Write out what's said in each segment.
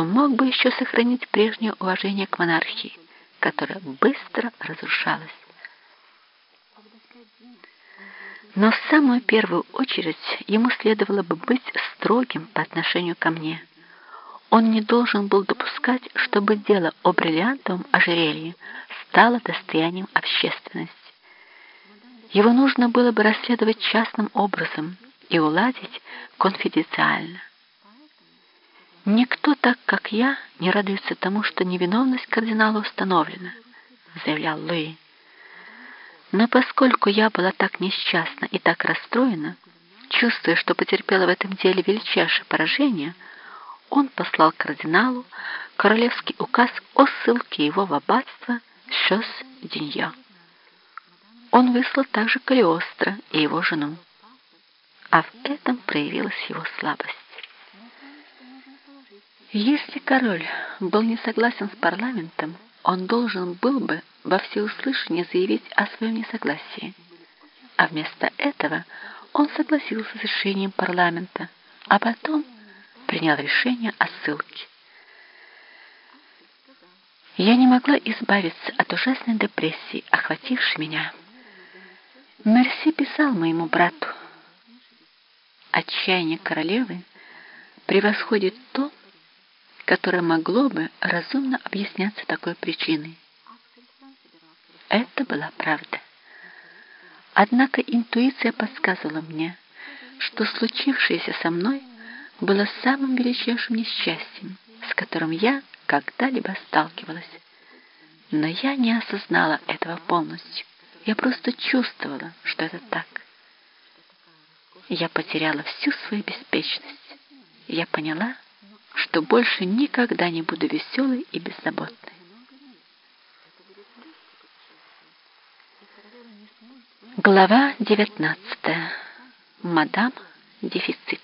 то мог бы еще сохранить прежнее уважение к монархии, которая быстро разрушалась. Но в самую первую очередь ему следовало бы быть строгим по отношению ко мне. Он не должен был допускать, чтобы дело о бриллиантовом ожерелье стало достоянием общественности. Его нужно было бы расследовать частным образом и уладить конфиденциально. «Никто так, как я, не радуется тому, что невиновность кардинала установлена», заявлял Луи. Но поскольку я была так несчастна и так расстроена, чувствуя, что потерпела в этом деле величайшее поражение, он послал кардиналу королевский указ о ссылке его в аббатство Шос-Динья. Он выслал также Калиостро и его жену. А в этом проявилась его слабость. Если король был не согласен с парламентом, он должен был бы во всеуслышание заявить о своем несогласии. А вместо этого он согласился с решением парламента, а потом принял решение о ссылке. Я не могла избавиться от ужасной депрессии, охватившей меня. Мерси писал моему брату. Отчаяние королевы превосходит то, которое могло бы разумно объясняться такой причиной. Это была правда. Однако интуиция подсказывала мне, что случившееся со мной было самым величайшим несчастьем, с которым я когда-либо сталкивалась. Но я не осознала этого полностью. Я просто чувствовала, что это так. Я потеряла всю свою беспечность. Я поняла, что больше никогда не буду веселой и беззаботной. Глава 19. Мадам Дефицит.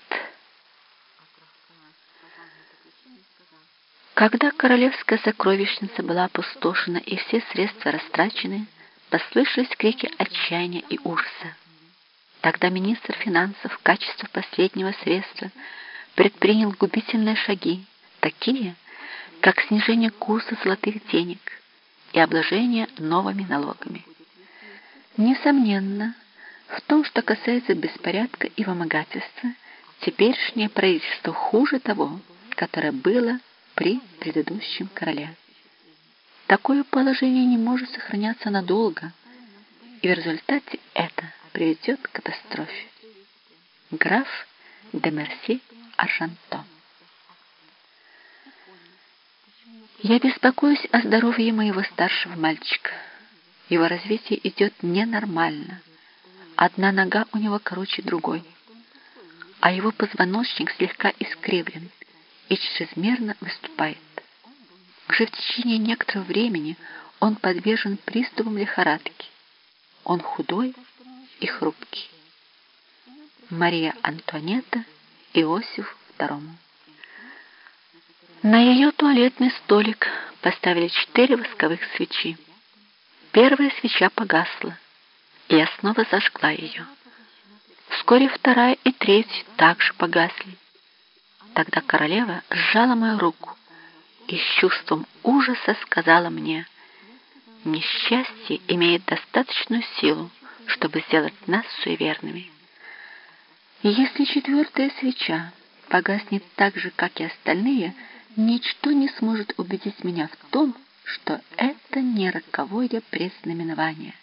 Когда королевская сокровищница была опустошена и все средства растрачены, послышались крики отчаяния и ужаса. Тогда министр финансов в качестве последнего средства предпринял губительные шаги, такие, как снижение курса золотых денег и обложение новыми налогами. Несомненно, в том, что касается беспорядка и вымогательства, теперешнее правительство хуже того, которое было при предыдущем короле. Такое положение не может сохраняться надолго, и в результате это приведет к катастрофе. Граф де Мерси Аржанто Я беспокоюсь о здоровье моего старшего мальчика. Его развитие идет ненормально. Одна нога у него короче другой, а его позвоночник слегка искривлен и чрезмерно выступает. Уже в течение некоторого времени он подвержен приступам лихорадки. Он худой и хрупкий. Мария Антуанетта Иосиф II. На ее туалетный столик поставили четыре восковых свечи. Первая свеча погасла, и я снова зажгла ее. Вскоре вторая и третья также погасли. Тогда королева сжала мою руку и с чувством ужаса сказала мне, «Несчастье имеет достаточную силу, чтобы сделать нас суеверными. Если четвертая свеча погаснет так же, как и остальные, ничто не сможет убедить меня в том, что это не роковое предзнаменование.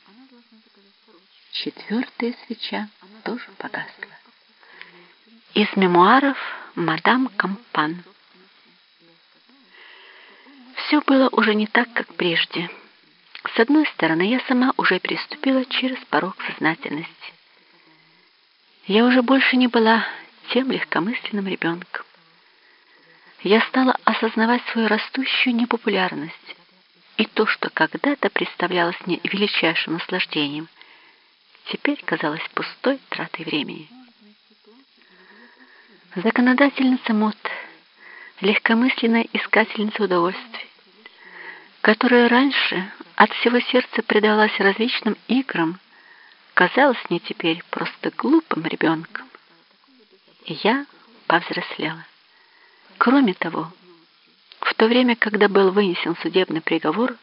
Четвертая свеча тоже погасла. Из мемуаров мадам Кампан. Все было уже не так, как прежде. С одной стороны, я сама уже переступила через порог сознательности. Я уже больше не была тем легкомысленным ребенком. Я стала осознавать свою растущую непопулярность и то, что когда-то представлялось мне величайшим наслаждением, теперь казалось пустой тратой времени. Законодательница мод, легкомысленная искательница удовольствий, которая раньше от всего сердца предалась различным играм, казалась мне теперь просто глупым ребенком. И я повзрослела. Кроме того, В то время, когда был вынесен судебный приговор,